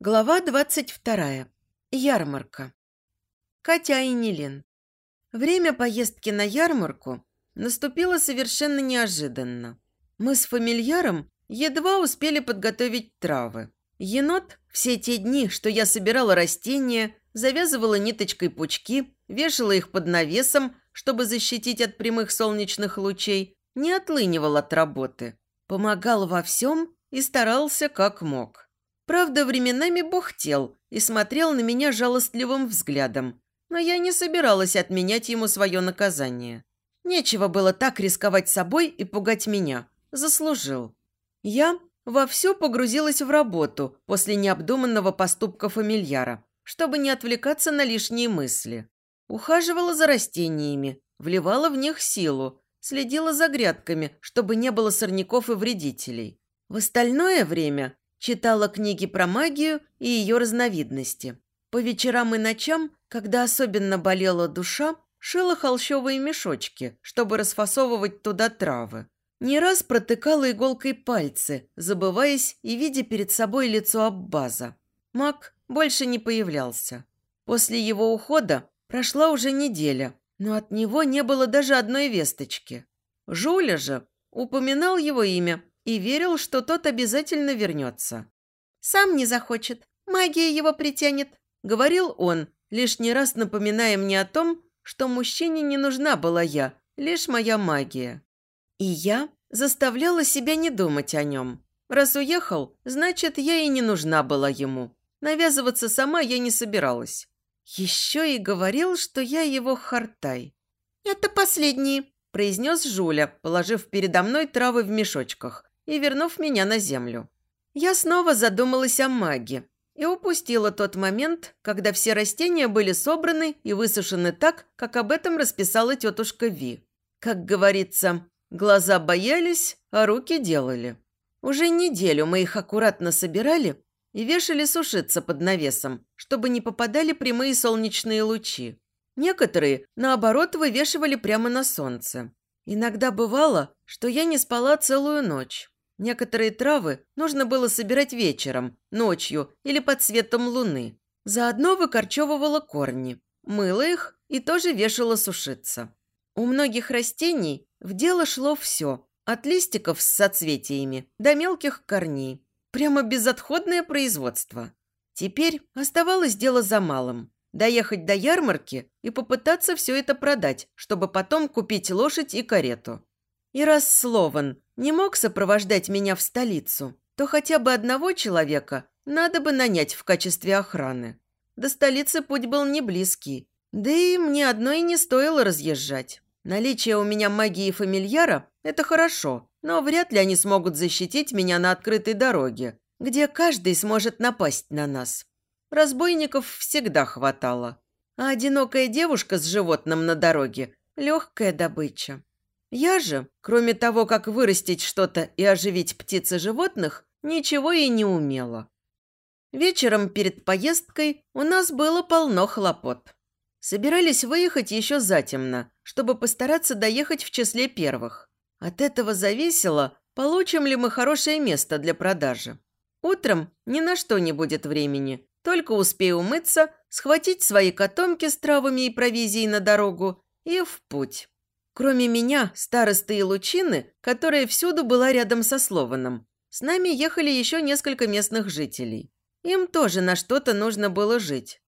Глава двадцать вторая. Ярмарка. Катя и Нилин. Время поездки на ярмарку наступило совершенно неожиданно. Мы с фамильяром едва успели подготовить травы. Енот все те дни, что я собирала растения, завязывала ниточкой пучки, вешала их под навесом, чтобы защитить от прямых солнечных лучей, не отлынивал от работы. Помогал во всем и старался как мог. Правда, временами бухтел и смотрел на меня жалостливым взглядом, но я не собиралась отменять ему свое наказание. Нечего было так рисковать собой и пугать меня. Заслужил. Я вовсю погрузилась в работу после необдуманного поступка фамильяра, чтобы не отвлекаться на лишние мысли. Ухаживала за растениями, вливала в них силу, следила за грядками, чтобы не было сорняков и вредителей. В остальное время Читала книги про магию и ее разновидности. По вечерам и ночам, когда особенно болела душа, шила холщовые мешочки, чтобы расфасовывать туда травы. Не раз протыкала иголкой пальцы, забываясь и видя перед собой лицо Аббаза. Маг больше не появлялся. После его ухода прошла уже неделя, но от него не было даже одной весточки. Жуля же упоминал его имя и верил, что тот обязательно вернется. «Сам не захочет, магия его притянет», – говорил он, лишний раз напоминая мне о том, что мужчине не нужна была я, лишь моя магия. И я заставляла себя не думать о нем. Раз уехал, значит, я и не нужна была ему. Навязываться сама я не собиралась. Еще и говорил, что я его хартай. «Это последние», – произнес Жуля, положив передо мной травы в мешочках и вернув меня на землю. Я снова задумалась о маге и упустила тот момент, когда все растения были собраны и высушены так, как об этом расписала тетушка Ви. Как говорится, глаза боялись, а руки делали. Уже неделю мы их аккуратно собирали и вешали сушиться под навесом, чтобы не попадали прямые солнечные лучи. Некоторые, наоборот, вывешивали прямо на солнце. Иногда бывало, что я не спала целую ночь. Некоторые травы нужно было собирать вечером, ночью или под светом луны. Заодно выкорчевывала корни, мыла их и тоже вешала сушиться. У многих растений в дело шло все, от листиков с соцветиями до мелких корней. Прямо безотходное производство. Теперь оставалось дело за малым. Доехать до ярмарки и попытаться все это продать, чтобы потом купить лошадь и карету. И раз Слован не мог сопровождать меня в столицу, то хотя бы одного человека надо бы нанять в качестве охраны. До столицы путь был не близкий, да и мне одной не стоило разъезжать. Наличие у меня магии фамильяра – это хорошо, но вряд ли они смогут защитить меня на открытой дороге, где каждый сможет напасть на нас. Разбойников всегда хватало. А одинокая девушка с животным на дороге – легкая добыча. Я же, кроме того, как вырастить что-то и оживить птиц и животных, ничего и не умела. Вечером перед поездкой у нас было полно хлопот. Собирались выехать еще затемно, чтобы постараться доехать в числе первых. От этого зависело, получим ли мы хорошее место для продажи. Утром ни на что не будет времени, только успею умыться, схватить свои котомки с травами и провизией на дорогу и в путь. Кроме меня, старосты и лучины, которая всюду была рядом со Слованом, с нами ехали еще несколько местных жителей. Им тоже на что-то нужно было жить.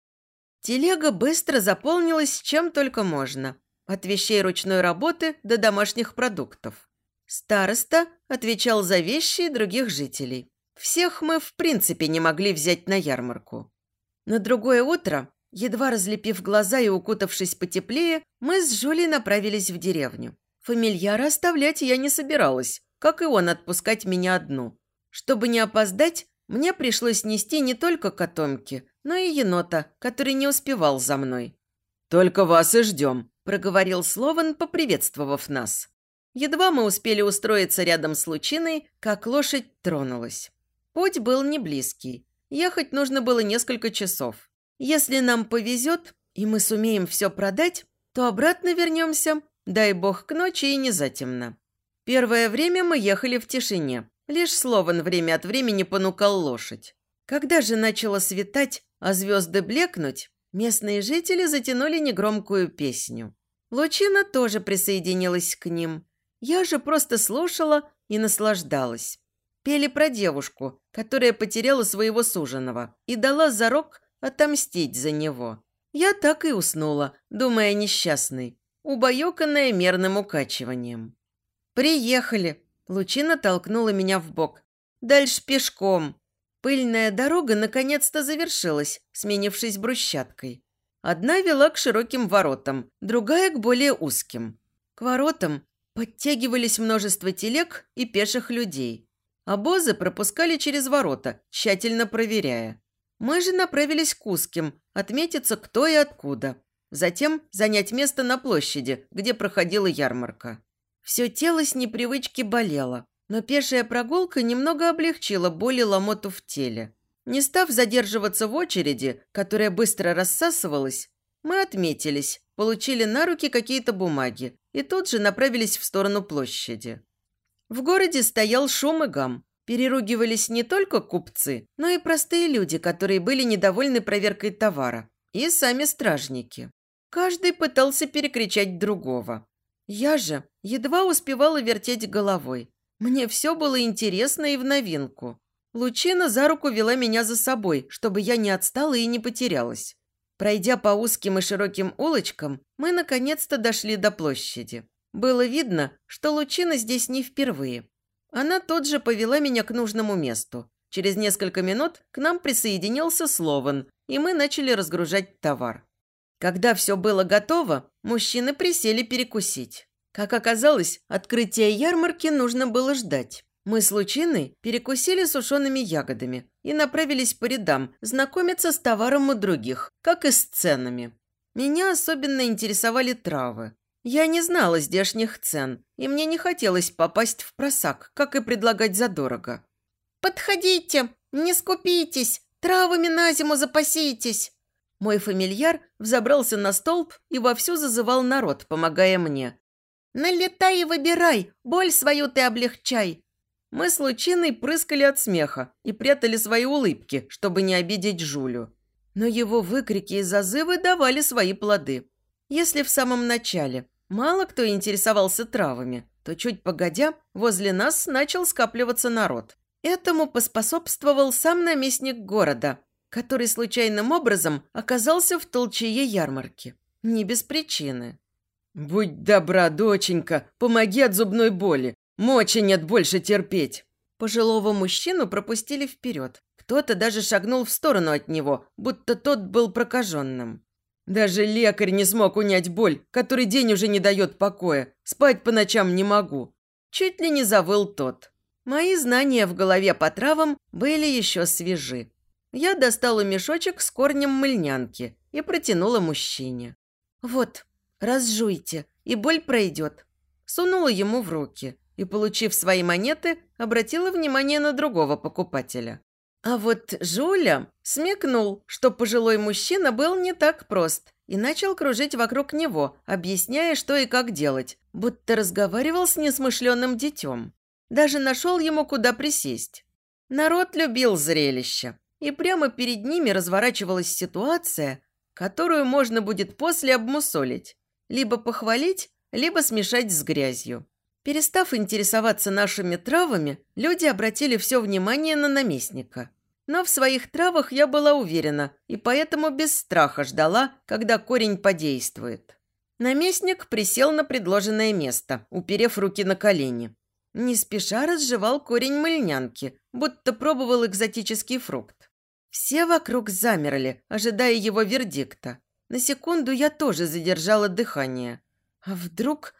Телега быстро заполнилась чем только можно. От вещей ручной работы до домашних продуктов. Староста отвечал за вещи других жителей. Всех мы в принципе не могли взять на ярмарку. На другое утро Едва разлепив глаза и укутавшись потеплее, мы с Жюлей направились в деревню. Фамильяра оставлять я не собиралась, как и он отпускать меня одну. Чтобы не опоздать, мне пришлось нести не только котомки, но и енота, который не успевал за мной. «Только вас и ждем», – проговорил Слован, поприветствовав нас. Едва мы успели устроиться рядом с лучиной, как лошадь тронулась. Путь был не близкий. Ехать нужно было несколько часов. Если нам повезет, и мы сумеем все продать, то обратно вернемся, дай бог, к ночи и не затемно. Первое время мы ехали в тишине. Лишь Слован время от времени понукал лошадь. Когда же начало светать, а звезды блекнуть, местные жители затянули негромкую песню. Лучина тоже присоединилась к ним. Я же просто слушала и наслаждалась. Пели про девушку, которая потеряла своего суженого и дала зарок отомстить за него. Я так и уснула, думая несчастный, убаюканная мерным укачиванием. «Приехали!» Лучина толкнула меня в бок. «Дальше пешком!» Пыльная дорога наконец-то завершилась, сменившись брусчаткой. Одна вела к широким воротам, другая к более узким. К воротам подтягивались множество телег и пеших людей. Обозы пропускали через ворота, тщательно проверяя. Мы же направились к узким, отметиться кто и откуда. Затем занять место на площади, где проходила ярмарка. Все тело с непривычки болело, но пешая прогулка немного облегчила боли ломоту в теле. Не став задерживаться в очереди, которая быстро рассасывалась, мы отметились, получили на руки какие-то бумаги и тут же направились в сторону площади. В городе стоял шум и гам. Переругивались не только купцы, но и простые люди, которые были недовольны проверкой товара, и сами стражники. Каждый пытался перекричать другого. Я же едва успевала вертеть головой. Мне все было интересно и в новинку. Лучина за руку вела меня за собой, чтобы я не отстала и не потерялась. Пройдя по узким и широким улочкам, мы наконец-то дошли до площади. Было видно, что Лучина здесь не впервые. Она тут же повела меня к нужному месту. Через несколько минут к нам присоединился Слован, и мы начали разгружать товар. Когда все было готово, мужчины присели перекусить. Как оказалось, открытие ярмарки нужно было ждать. Мы с Лучиной перекусили сушеными ягодами и направились по рядам знакомиться с товаром у других, как и с ценами. Меня особенно интересовали травы. Я не знала здешних цен, и мне не хотелось попасть в просак, как и предлагать задорого. «Подходите, не скупитесь, травами на зиму запаситесь!» Мой фамильяр взобрался на столб и вовсю зазывал народ, помогая мне. «Налетай и выбирай, боль свою ты облегчай, мы с Лучиной прыскали от смеха и прятали свои улыбки, чтобы не обидеть Жулю. Но его выкрики и зазывы давали свои плоды. Если в самом начале мало кто интересовался травами, то чуть погодя возле нас начал скапливаться народ. Этому поспособствовал сам наместник города, который случайным образом оказался в толчее ярмарки. Не без причины. «Будь добра, доченька, помоги от зубной боли. Мочи нет больше терпеть!» Пожилого мужчину пропустили вперед. Кто-то даже шагнул в сторону от него, будто тот был прокаженным. «Даже лекарь не смог унять боль, который день уже не дает покоя. Спать по ночам не могу». Чуть ли не завыл тот. Мои знания в голове по травам были еще свежи. Я достала мешочек с корнем мыльнянки и протянула мужчине. «Вот, разжуйте, и боль пройдет». Сунула ему в руки и, получив свои монеты, обратила внимание на другого покупателя. А вот Жуля смекнул, что пожилой мужчина был не так прост и начал кружить вокруг него, объясняя, что и как делать, будто разговаривал с несмышленным детем. Даже нашел ему, куда присесть. Народ любил зрелище, и прямо перед ними разворачивалась ситуация, которую можно будет после обмусолить, либо похвалить, либо смешать с грязью. Перестав интересоваться нашими травами, люди обратили все внимание на наместника. Но в своих травах я была уверена и поэтому без страха ждала, когда корень подействует. Наместник присел на предложенное место, уперев руки на колени. Не спеша разжевал корень мыльнянки, будто пробовал экзотический фрукт. Все вокруг замерли, ожидая его вердикта. На секунду я тоже задержала дыхание. А вдруг...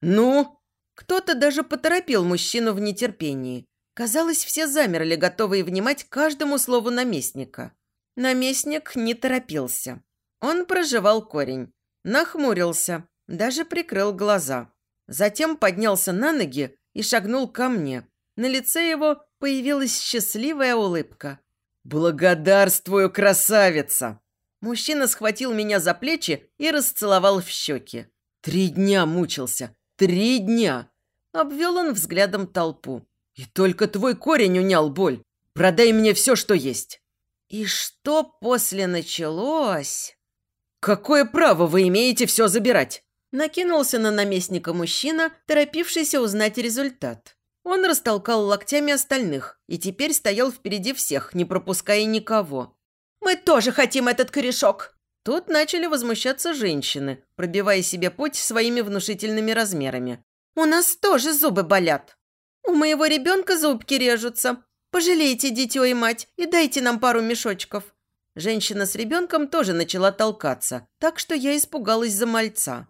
«Ну?» Кто-то даже поторопил мужчину в нетерпении. Казалось, все замерли, готовые внимать каждому слову наместника. Наместник не торопился. Он прожевал корень, нахмурился, даже прикрыл глаза. Затем поднялся на ноги и шагнул ко мне. На лице его появилась счастливая улыбка. «Благодарствую, красавица!» Мужчина схватил меня за плечи и расцеловал в щеки. Три дня мучился, Три дня!» Обвел он взглядом толпу. «И только твой корень унял боль. Продай мне все, что есть». И что после началось? «Какое право вы имеете все забирать?» Накинулся на наместника мужчина, торопившийся узнать результат. Он растолкал локтями остальных и теперь стоял впереди всех, не пропуская никого. «Мы тоже хотим этот корешок!» Тут начали возмущаться женщины, пробивая себе путь своими внушительными размерами. «У нас тоже зубы болят. У моего ребенка зубки режутся. Пожалейте дитё и мать и дайте нам пару мешочков». Женщина с ребенком тоже начала толкаться, так что я испугалась за мальца.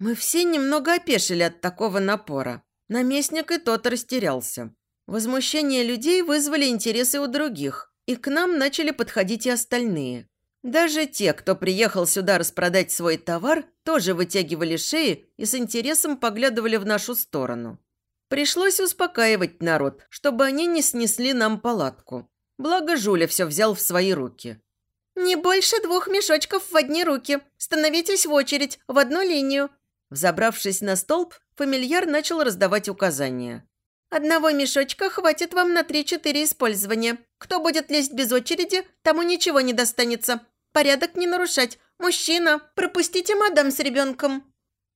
Мы все немного опешили от такого напора. Наместник и тот растерялся. Возмущение людей вызвали интересы у других, и к нам начали подходить и остальные. Даже те, кто приехал сюда распродать свой товар, тоже вытягивали шеи и с интересом поглядывали в нашу сторону. Пришлось успокаивать народ, чтобы они не снесли нам палатку. Благо Жуля все взял в свои руки. «Не больше двух мешочков в одни руки. Становитесь в очередь, в одну линию». Взобравшись на столб, фамильяр начал раздавать указания. «Одного мешочка хватит вам на три-четыре использования. Кто будет лезть без очереди, тому ничего не достанется. Порядок не нарушать. Мужчина, пропустите мадам с ребенком».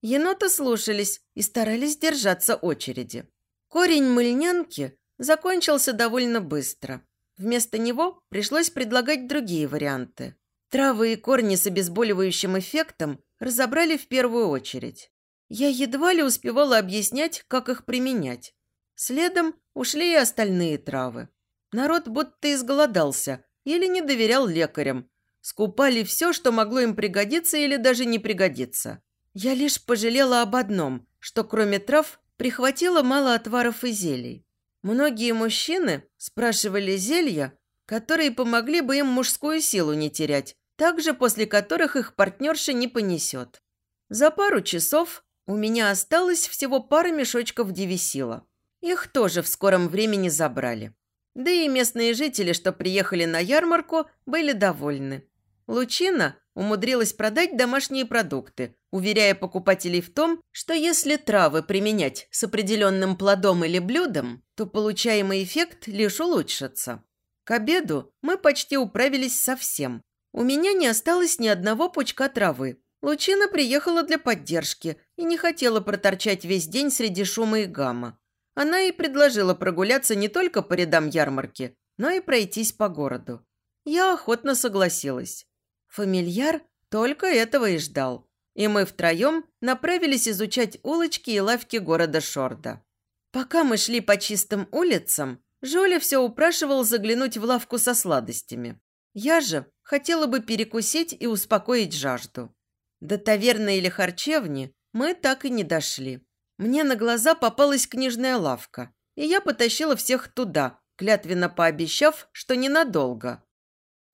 Еноты слушались и старались держаться очереди. Корень мыльнянки закончился довольно быстро. Вместо него пришлось предлагать другие варианты. Травы и корни с обезболивающим эффектом разобрали в первую очередь. Я едва ли успевала объяснять, как их применять. Следом ушли и остальные травы. Народ будто изголодался или не доверял лекарям. Скупали все, что могло им пригодиться или даже не пригодиться. Я лишь пожалела об одном, что кроме трав прихватила мало отваров и зелий. Многие мужчины спрашивали зелья, которые помогли бы им мужскую силу не терять, также после которых их партнерша не понесет. За пару часов у меня осталось всего пара мешочков девисила. Их тоже в скором времени забрали. Да и местные жители, что приехали на ярмарку, были довольны. Лучина умудрилась продать домашние продукты, уверяя покупателей в том, что если травы применять с определенным плодом или блюдом, то получаемый эффект лишь улучшится. К обеду мы почти управились со всем. У меня не осталось ни одного пучка травы. Лучина приехала для поддержки и не хотела проторчать весь день среди шума и гамма. Она и предложила прогуляться не только по рядам ярмарки, но и пройтись по городу. Я охотно согласилась. Фамильяр только этого и ждал. И мы втроем направились изучать улочки и лавки города Шорда. Пока мы шли по чистым улицам, Жоля все упрашивал заглянуть в лавку со сладостями. Я же хотела бы перекусить и успокоить жажду. До таверны или харчевни мы так и не дошли. Мне на глаза попалась книжная лавка, и я потащила всех туда, клятвенно пообещав, что ненадолго.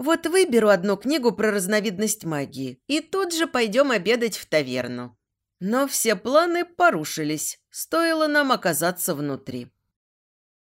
Вот выберу одну книгу про разновидность магии, и тут же пойдем обедать в таверну. Но все планы порушились, стоило нам оказаться внутри.